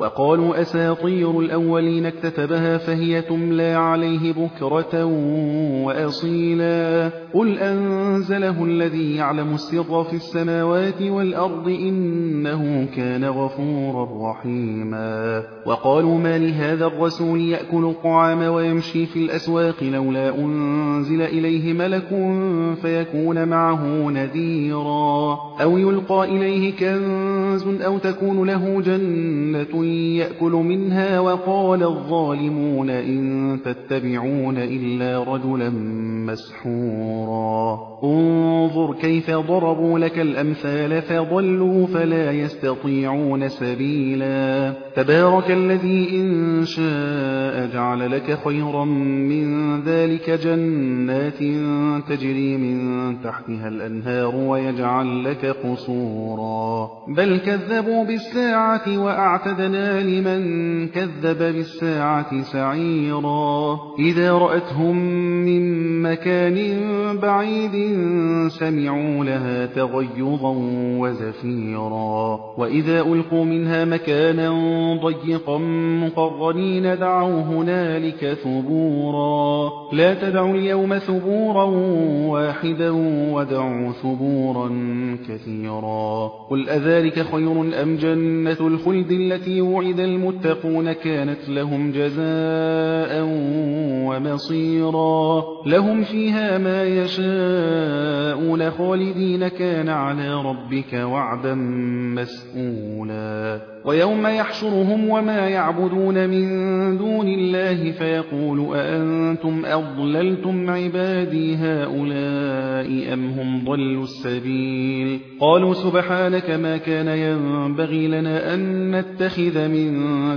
وقالوا أساطير الأولين اكتتبها فهي تملى عليه بكرة وأصيلا. قل أنزله الذي يعلم السر في السماوات والأرض إنه كان غفورا رحيما. وقالوا ما لهذا الرسول يأكل الطعام ويمشي في الأسواق لولا أنزل إليه ملك فيكون معه نذيرا. أو يلقى إليه كنز أو تكون له جنة يأكل منها وقال الظالمون إن تتبعون إلا رجلا مسحورا. انظر كيف ضربوا لك الأمثال فضلوا فلا يستطيعون سبيلا. تبارك الذي إن شاء جعل لك خيرا من ذلك جنات تجري من تحتها الأنهار ويجعل لك قصورا. بل كذبوا بالساعة وأعتدنا لمن كذب بالساعة سعيرا إذا رأتهم من مكان بعيد سمعوا لها تغيظا وزفيرا وإذا ألقوا منها مكانا ضيقا مقرنين دعوا هنالك ثبورا لا تدعوا اليوم ثبورا واحدا ودعوا ثبورا كثيرا قل أذلك خير أم جنة الخلد التي وعد المتقون كانت لهم جزاء ومصيرا. لهم فيها ما يشاءون خالدين كان على ربك وعدا مسئولا ويوم يحشرهم وما يعبدون من دون الله فيقول أأنتم أضللتم عبادي هؤلاء أم هم ضلوا السبيل؟ قالوا سبحانك ما كان ينبغي لنا أن نتخذ من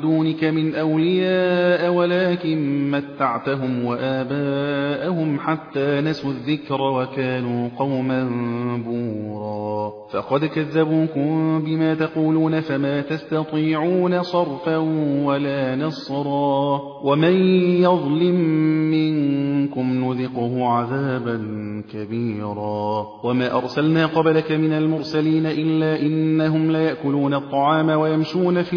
دونك من أولياء ولكن متعتهم وآباءهم حتى نسوا الذكر وكانوا قوما بورا. فقد كذبوكم بما تقولون فما تستطيعون صرفا ولا نصرا. ومن يظلم منكم نذقه عذابا كبيرا. وما أرسلنا قبلك من المرسلين إلا إنهم ليأكلون الطعام ويمشون في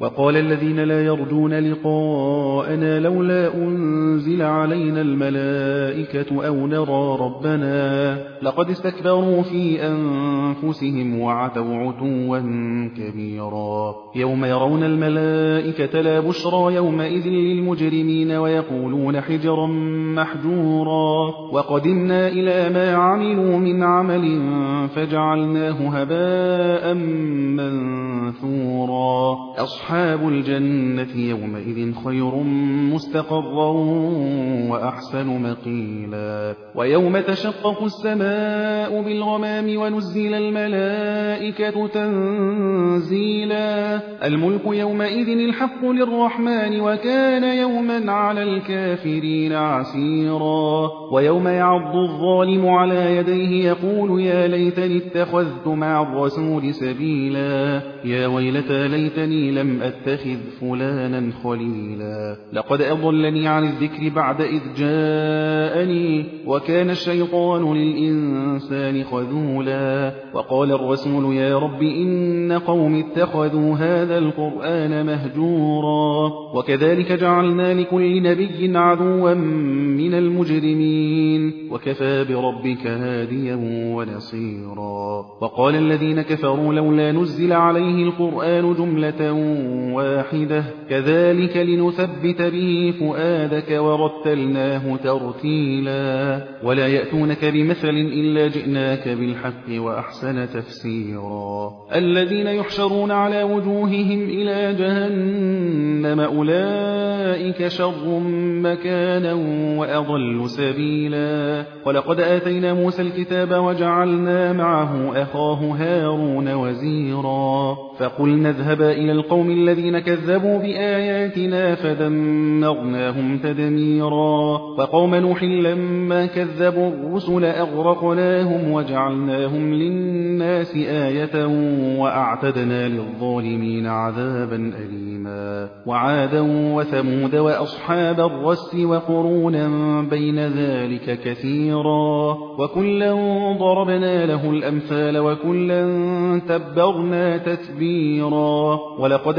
وقال الذين لا يرجون لقاءنا لولا أنزل علينا الملائكة أو نرى ربنا لقد استكبروا في أنفسهم وعتوا عتوا كبيرا. يوم يرون الملائكة لا بشرى يومئذ للمجرمين ويقولون حجرا محجورا. وقدمنا إلى ما عملوا من عمل فجعلناه هباء منثورا. أصحاب الجنة يومئذ خير مستقرا وأحسن مقيلا. ويوم تشقق السماء بالغمام ونزل الملائكة تنزيلا. الملك يومئذ الحق للرحمن وكان يوما على الكافرين عسيرا. ويوم يعض الظالم على يديه يقول يا ليتني اتخذت مع الرسول سبيلا. يا ويلتى ليتني لم أتخذ فلانا خليلا. لقد أضلني عن الذكر بعد إذ جاءني وكان الشيطان للإنسان خذولا. وقال الرسول يا رب إن قوم اتخذوا هذا القرآن مهجورا. وكذلك جعلنا لكل نبي عدوا من المجرمين. وكفى بربك هاديا ونصيرا. وقال الذين كفروا لولا نزل عليه القرآن جملة واحدة. كذلك لنثبت به فؤادك ورتلناه ترتيلا. ولا يأتونك بمثل إلا جئناك بالحق وأحسن تفسيرا. الذين يحشرون على وجوههم إلى جهنم أولئك شر مكانا وأضل سبيلا. ولقد آتينا موسى الكتاب وجعلنا معه أخاه هارون وزيرا. فقلنا اذهبا إلى القوم الذين كذبوا بآياتنا فدمرناهم تدميرا وقوم نوح لما كذبوا الرسل أغرقناهم وجعلناهم للناس آية وأعتدنا للظالمين عذابا أليما وعادا وثمود وأصحاب الرس وقرونا بين ذلك كثيرا وكلا ضربنا له الأمثال وكلا تبرنا تتبيرا ولقد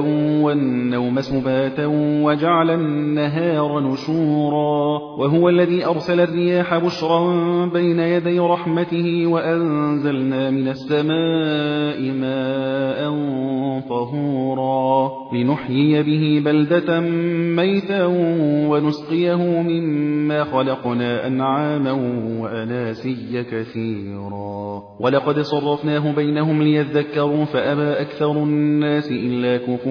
والنوم سباتا وجعل النهار نشورا وهو الذي أرسل الرياح بشرا بين يدي رحمته وأنزلنا من السماء ماء طهورا لنحيي به بلدة ميتا ونسقيه مما خلقنا أنعاما وأناسيا كثيرا ولقد صرفناه بينهم ليذكروا فأبى أكثر الناس إلا كفورا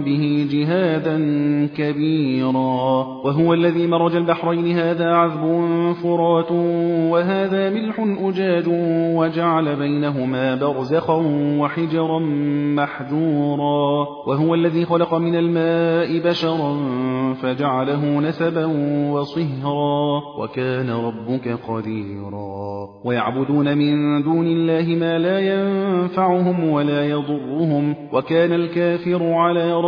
به جهادا كبيرا. وهو الذي مرج البحرين هذا عذب فرات وهذا ملح أجاج وجعل بينهما برزخا وحجرا محجورا. وهو الذي خلق من الماء بشرا فجعله نسبا وصهرا. وكان ربك قديرا. ويعبدون من دون الله ما لا ينفعهم ولا يضرهم. وكان الكافر على ربه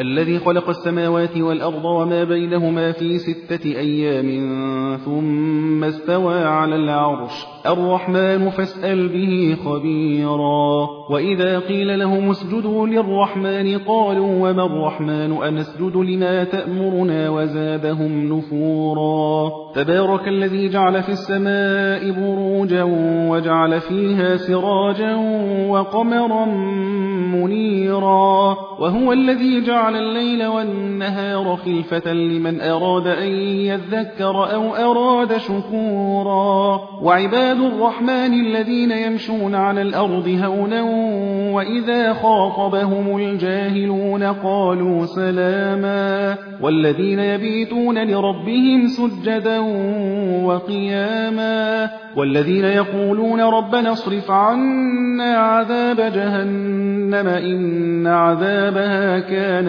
الذي خلق السماوات والأرض وما بينهما في ستة أيام ثم استوى على العرش. الرحمن فاسأل به خبيرا. وإذا قيل لهم اسجدوا للرحمن قالوا وما الرحمن؟ أنسجد لما تأمرنا وزادهم نفورا. تبارك الذي جعل في السماء بروجا وجعل فيها سراجا وقمرا منيرا. وهو الذي جعل الليل والنهار خلفة لمن أراد أن يذكر أو أراد شكورا. وعباد الرحمن الذين يمشون على الأرض هونا وإذا خاطبهم الجاهلون قالوا سلاما. والذين يبيتون لربهم سجدا وقياما. والذين يقولون ربنا اصرف عنا عذاب جهنم إن عذابها كان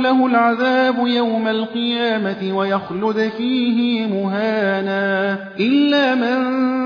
له العذاب يوم القيامة ويخلد فيه مهانا إلا من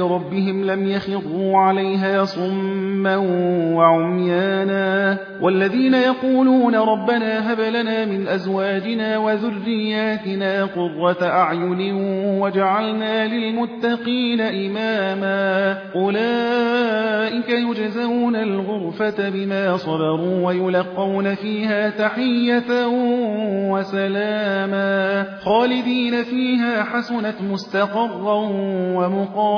ربهم لم يخروا عليها صما وعميانا والذين يقولون ربنا هب لنا من أزواجنا وذرياتنا قرة أعين وجعلنا للمتقين إماما أولئك يجزون الغرفة بما صبروا ويلقون فيها تحية وسلاما خالدين فيها حسنت مستقرا ومقاما